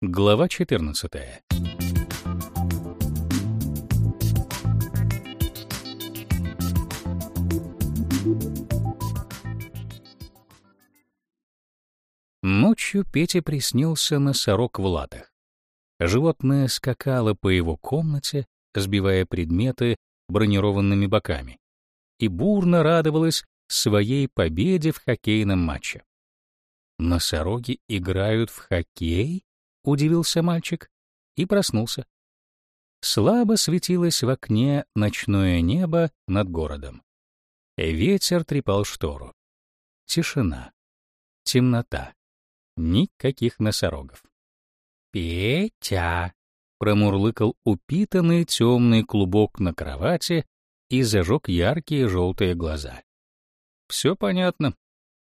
Глава 14. Ночью Пете приснился носорог в латах. Животное скакало по его комнате, сбивая предметы бронированными боками, и бурно радовалось своей победе в хоккейном матче. «Носороги играют в хоккей?» — удивился мальчик и проснулся. Слабо светилось в окне ночное небо над городом. Ветер трепал штору. Тишина. Темнота. Никаких носорогов. «Петя!» — промурлыкал упитанный темный клубок на кровати и зажег яркие желтые глаза. Все понятно.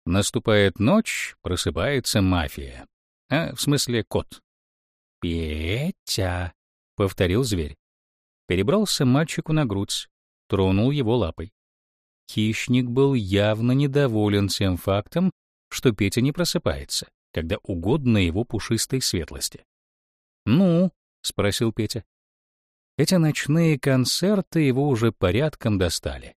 Наступает ночь, просыпается мафия. А, в смысле, кот. «Петя!» — повторил зверь. Перебрался мальчику на грудь, тронул его лапой. Хищник был явно недоволен тем фактом, что Петя не просыпается, когда угодно его пушистой светлости. «Ну?» — спросил Петя. Эти ночные концерты его уже порядком достали.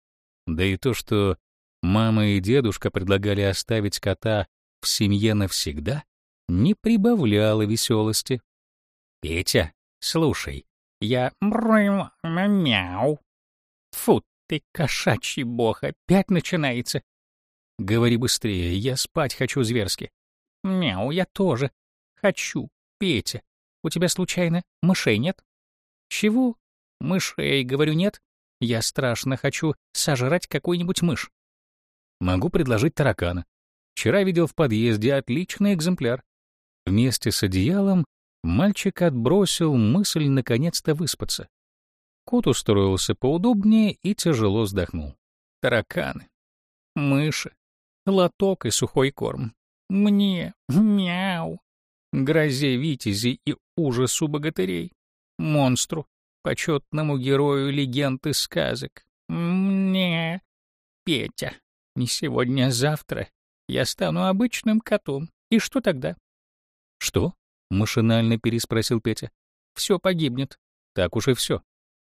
Да и то, что мама и дедушка предлагали оставить кота в семье навсегда, не прибавляло веселости. «Петя, слушай, я... мяу. Фу, ты кошачий бог, опять начинается. Говори быстрее, я спать хочу зверски. Мяу, я тоже. Хочу, Петя. У тебя, случайно, мышей нет? Чего? Мышей, говорю, нет? Я страшно хочу сожрать какую-нибудь мышь. Могу предложить таракана. Вчера видел в подъезде отличный экземпляр. Вместе с одеялом мальчик отбросил мысль наконец-то выспаться. Кот устроился поудобнее и тяжело вздохнул. Тараканы, мыши, лоток и сухой корм. Мне, мяу, грозе витязи и ужасу богатырей, монстру, почетному герою легенд и сказок. Мне, Петя, не сегодня, а завтра я стану обычным котом. И что тогда? Что? Машинально переспросил Петя. Все погибнет. Так уж и все.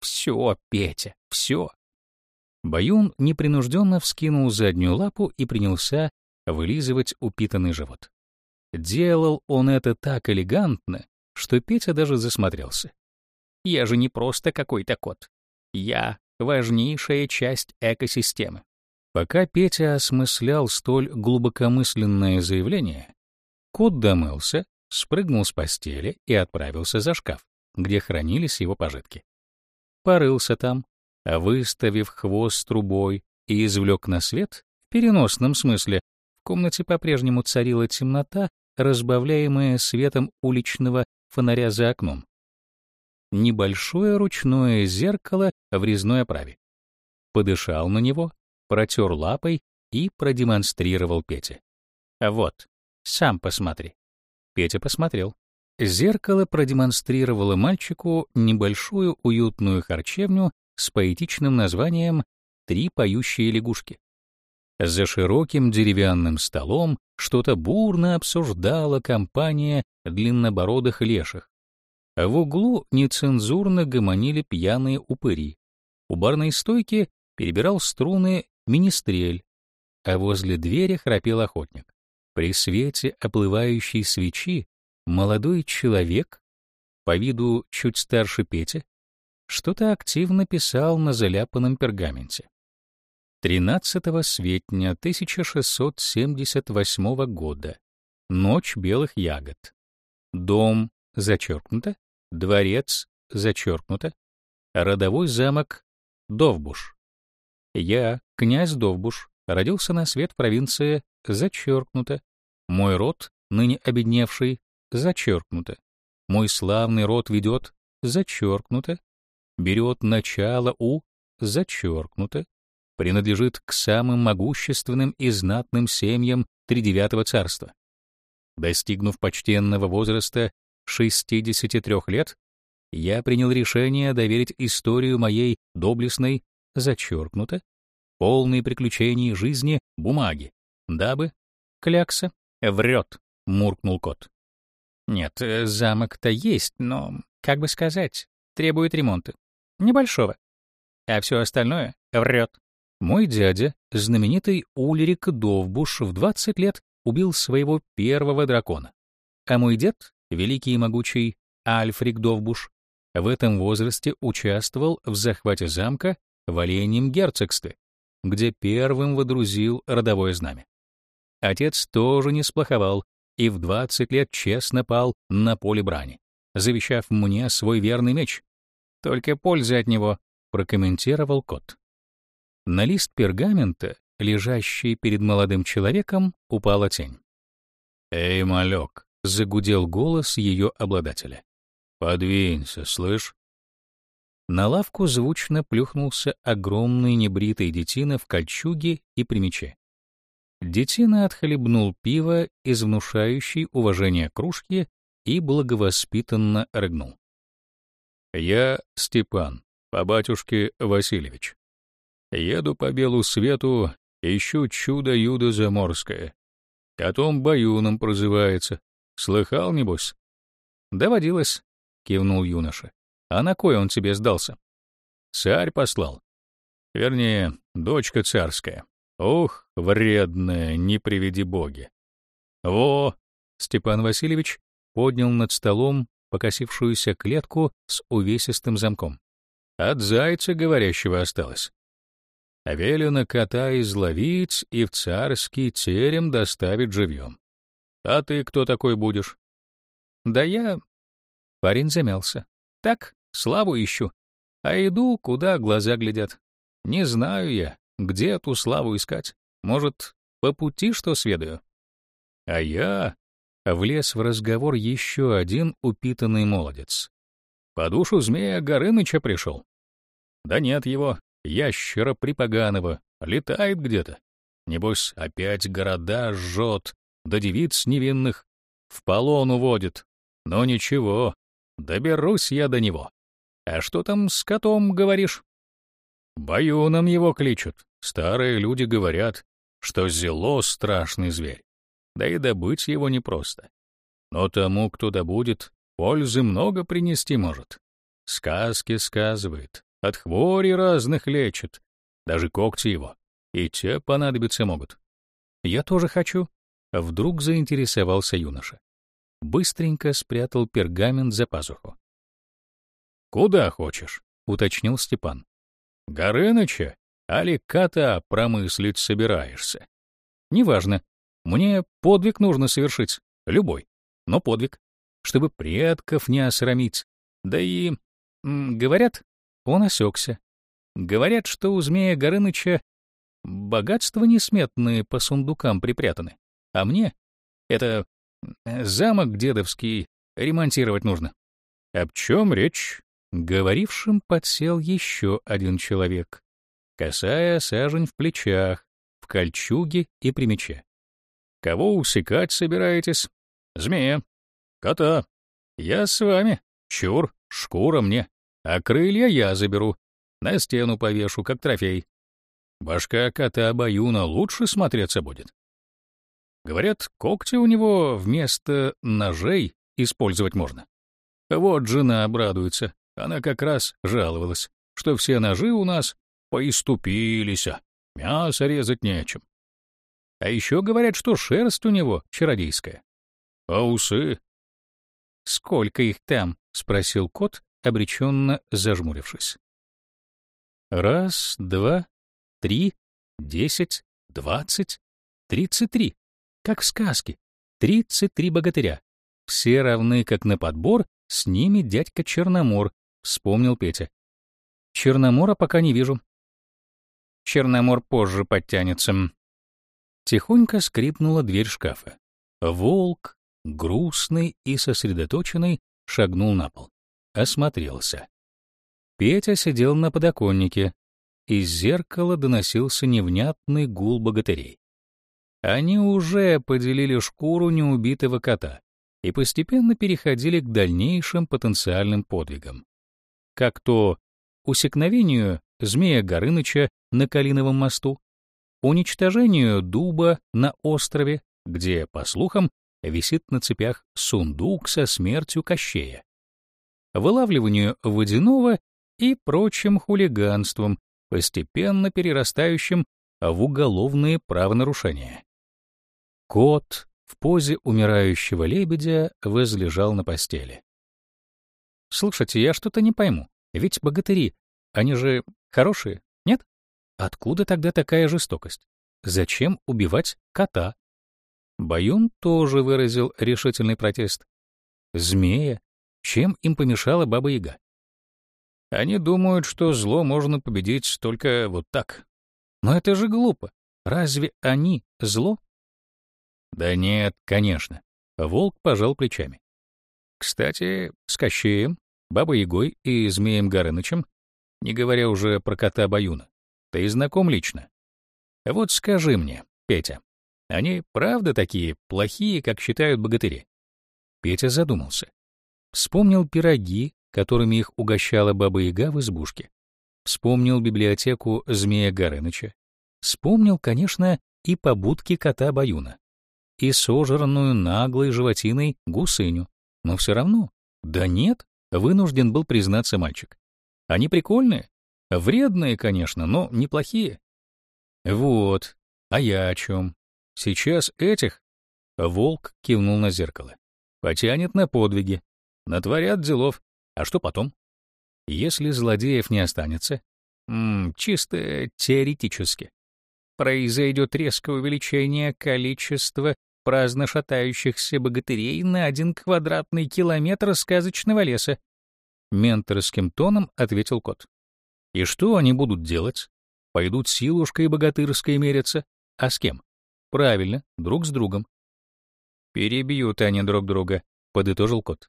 Все, Петя, все. Баюн непринужденно вскинул заднюю лапу и принялся вылизывать упитанный живот. Делал он это так элегантно, что Петя даже засмотрелся. Я же не просто какой-то кот. Я — важнейшая часть экосистемы. Пока Петя осмыслял столь глубокомысленное заявление, кот домылся, спрыгнул с постели и отправился за шкаф, где хранились его пожитки. Порылся там, выставив хвост трубой и извлек на свет, в переносном смысле, в комнате по-прежнему царила темнота, разбавляемая светом уличного фонаря за окном. Небольшое ручное зеркало в резной оправе. Подышал на него, протер лапой и продемонстрировал Пете. «А вот, сам посмотри». Петя посмотрел. Зеркало продемонстрировало мальчику небольшую уютную харчевню с поэтичным названием «Три поющие лягушки». За широким деревянным столом что-то бурно обсуждала компания длиннобородых леших. В углу нецензурно гомонили пьяные упыри. У барной стойки перебирал струны министрель, а возле двери храпел охотник. При свете оплывающей свечи молодой человек, по виду чуть старше Пети, что-то активно писал на заляпанном пергаменте. 13 светня 1678 года. Ночь белых ягод. Дом зачеркнуто, дворец зачеркнуто, родовой замок Довбуш. Я, князь Довбуш, родился на свет в провинции зачеркнуто. Мой род, ныне обедневший, зачеркнуто. Мой славный род ведет, зачеркнуто. Берет начало у, зачеркнуто. Принадлежит к самым могущественным и знатным семьям Тридевятого царства. Достигнув почтенного возраста 63 лет, я принял решение доверить историю моей доблестной, зачеркнуто, полные приключений жизни бумаги, дабы... Клякса. Врет, муркнул кот. Нет, э, замок-то есть, но, как бы сказать, требует ремонта. Небольшого. А все остальное врет. Мой дядя, знаменитый Ульрик Довбуш, в 20 лет убил своего первого дракона. А мой дед, великий и могучий Альфрик Довбуш, в этом возрасте участвовал в захвате замка в Оленьем герцогстве, где первым водрузил родовое знамя. Отец тоже не сплоховал и в 20 лет честно пал на поле брани, завещав мне свой верный меч. Только пользы от него, прокомментировал кот. На лист пергамента, лежащий перед молодым человеком, упала тень. «Эй, малек!» — загудел голос ее обладателя. «Подвинься, слышь?» На лавку звучно плюхнулся огромный небритый детина в кольчуге и примече. Детина отхлебнул пиво из внушающей уважение кружки и благовоспитанно рыгнул. «Я Степан, по батюшке Васильевич. Еду по белу свету, ищу чудо-юдо заморское. Котом Баюном прозывается. Слыхал, небось?» «Доводилось», — кивнул юноша. «А на кой он тебе сдался?» «Царь послал. Вернее, дочка царская. Ох, вредная, не приведи боги. Во! Степан Васильевич поднял над столом покосившуюся клетку с увесистым замком. От зайца говорящего осталось. Велено кота изловить и в царский терем доставить живьем. А ты кто такой будешь? Да я... Парень замялся. Так, славу ищу. А иду, куда глаза глядят. Не знаю я, где эту славу искать? Может, по пути что сведаю? А я влез в разговор еще один упитанный молодец. По душу змея Горыныча пришел. Да нет его, ящера припоганого, летает где-то. Небось, опять города жжет, да девиц невинных в полон уводит. Но ничего, доберусь я до него. А что там с котом, говоришь? Баюном его кличут. Старые люди говорят, что зело — страшный зверь. Да и добыть его непросто. Но тому, кто добудет, пользы много принести может. Сказки сказывает, от хвори разных лечит, даже когти его, и те понадобиться могут. Я тоже хочу. Вдруг заинтересовался юноша. Быстренько спрятал пергамент за пазуху. «Куда хочешь?» — уточнил Степан. Горыныча, али кота промыслить собираешься? Неважно. Мне подвиг нужно совершить, любой, но подвиг, чтобы предков не осрамить. Да и, говорят, он осекся. Говорят, что у змея Горыныча богатства несметные по сундукам припрятаны, а мне это замок дедовский ремонтировать нужно. Об чем речь? Говорившим подсел еще один человек, касая сажень в плечах, в кольчуге и при мече. «Кого усекать собираетесь?» «Змея». «Кота». «Я с вами. Чур, шкура мне. А крылья я заберу. На стену повешу, как трофей. Башка кота Баюна лучше смотреться будет. Говорят, когти у него вместо ножей использовать можно. Вот жена обрадуется. Она как раз жаловалась, что все ножи у нас поиступились, а мясо резать нечем. А еще говорят, что шерсть у него чародейская. А усы? — Сколько их там? — спросил кот, обреченно зажмурившись. — Раз, два, три, десять, двадцать, тридцать три. Как в сказке. Тридцать три богатыря. Все равны как на подбор, с ними дядька Черномор, — вспомнил Петя. «Черномора пока не вижу». «Черномор позже подтянется». Тихонько скрипнула дверь шкафа. Волк, грустный и сосредоточенный, шагнул на пол. Осмотрелся. Петя сидел на подоконнике. Из зеркала доносился невнятный гул богатырей. Они уже поделили шкуру неубитого кота и постепенно переходили к дальнейшим потенциальным подвигам как то усекновению змея Горыныча на Калиновом мосту, уничтожению дуба на острове, где, по слухам, висит на цепях сундук со смертью Кощея. Вылавливанию водяного и прочим хулиганством, постепенно перерастающим в уголовные правонарушения. Кот в позе умирающего лебедя возлежал на постели. «Слушайте, я что-то не пойму. Ведь богатыри, они же хорошие, нет? Откуда тогда такая жестокость? Зачем убивать кота?» Баюн тоже выразил решительный протест. «Змея? Чем им помешала Баба-Яга?» Они думают, что зло можно победить только вот так. Но это же глупо. Разве они зло? Да нет, конечно. Волк пожал плечами. Кстати, с Кощеем, Бабой-Ягой и Змеем Горынычем, не говоря уже про кота Баюна, ты знаком лично. Вот скажи мне, Петя, они правда такие плохие, как считают богатыри? Петя задумался. Вспомнил пироги, которыми их угощала Баба-Яга в избушке. Вспомнил библиотеку Змея Горыныча. Вспомнил, конечно, и побудки кота Баюна и сожранную наглой животиной гусыню. Но все равно, да нет, вынужден был признаться мальчик. Они прикольные, вредные, конечно, но неплохие. Вот, а я о чем? Сейчас этих... Волк кивнул на зеркало. Потянет на подвиги, натворят делов. А что потом? Если злодеев не останется, м -м, чисто теоретически, произойдет резкое увеличение количества праздно шатающихся богатырей на один квадратный километр сказочного леса. Менторским тоном ответил кот. И что они будут делать? Пойдут силушкой богатырской мериться? А с кем? Правильно, друг с другом. Перебьют они друг друга, подытожил кот.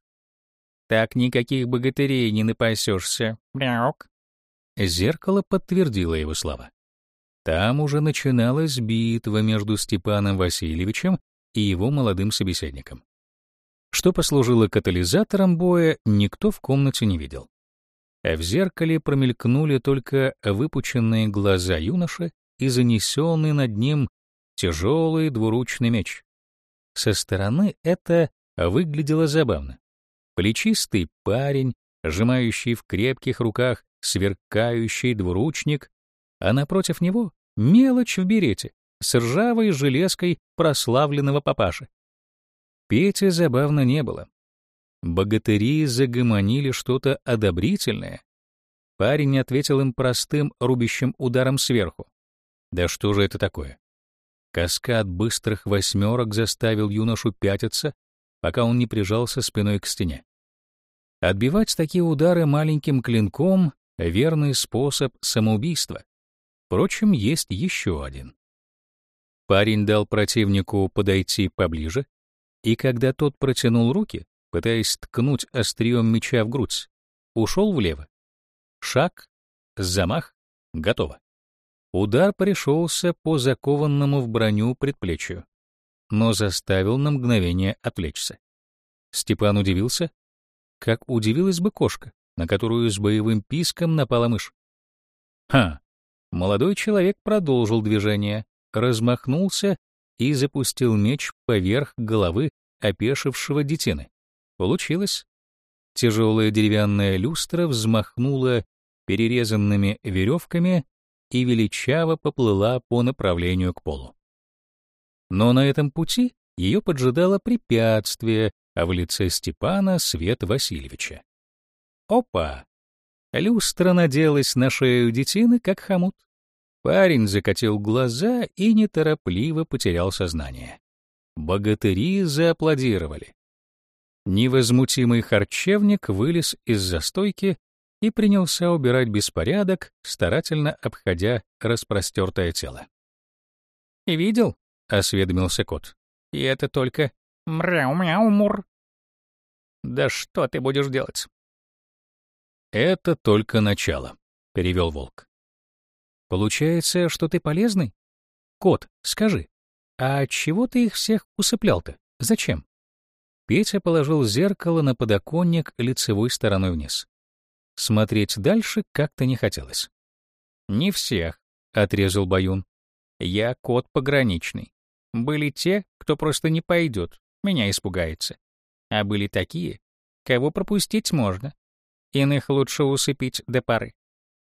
Так никаких богатырей не напасешься. Мяук. Зеркало подтвердило его слова. Там уже начиналась битва между Степаном Васильевичем и его молодым собеседником. Что послужило катализатором боя, никто в комнате не видел. А в зеркале промелькнули только выпученные глаза юноши и занесенный над ним тяжелый двуручный меч. Со стороны это выглядело забавно. Плечистый парень, сжимающий в крепких руках сверкающий двуручник, а напротив него — мелочь в берете, с ржавой железкой прославленного папаши. Пете забавно не было. Богатыри загомонили что-то одобрительное. Парень ответил им простым рубящим ударом сверху. Да что же это такое? Каскад быстрых восьмерок заставил юношу пятиться, пока он не прижался спиной к стене. Отбивать такие удары маленьким клинком — верный способ самоубийства. Впрочем, есть еще один. Парень дал противнику подойти поближе, и когда тот протянул руки, пытаясь ткнуть острием меча в грудь, ушел влево. Шаг, замах, готово. Удар пришелся по закованному в броню предплечью, но заставил на мгновение отвлечься. Степан удивился, как удивилась бы кошка, на которую с боевым писком напала мышь. Ха! Молодой человек продолжил движение, размахнулся и запустил меч поверх головы опешившего детины. Получилось. Тяжелая деревянная люстра взмахнула перерезанными веревками и величаво поплыла по направлению к полу. Но на этом пути ее поджидало препятствие, а в лице Степана Свет Васильевича. Опа! Люстра наделась на шею детины, как хомут. Парень закатил глаза и неторопливо потерял сознание. Богатыри зааплодировали. Невозмутимый харчевник вылез из застойки и принялся убирать беспорядок, старательно обходя распростертое тело. «И видел?» — осведомился кот. «И это только мряу-мяу-мур». «Да что ты будешь делать?» «Это только начало», — перевел волк. Получается, что ты полезный? Кот, скажи, а чего ты их всех усыплял-то? Зачем? Петя положил зеркало на подоконник лицевой стороной вниз. Смотреть дальше как-то не хотелось. «Не всех», — отрезал Баюн. «Я кот пограничный. Были те, кто просто не пойдет, меня испугается. А были такие, кого пропустить можно. Иных лучше усыпить до поры.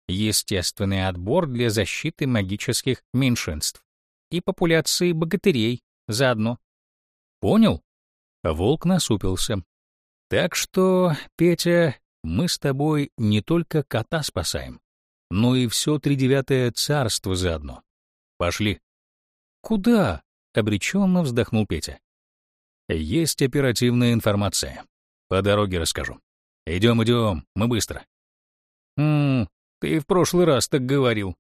Естественный отбор для защиты магических меньшинств. И популяции богатырей заодно. Понял? Волк насупился. Так что, Петя, мы с тобой не только кота спасаем, но и все тридевятое царство заодно. Пошли. Куда? Обреченно вздохнул Петя. Есть оперативная информация. По дороге расскажу. Идем, идем, мы быстро. Хм, ты в прошлый раз так говорил.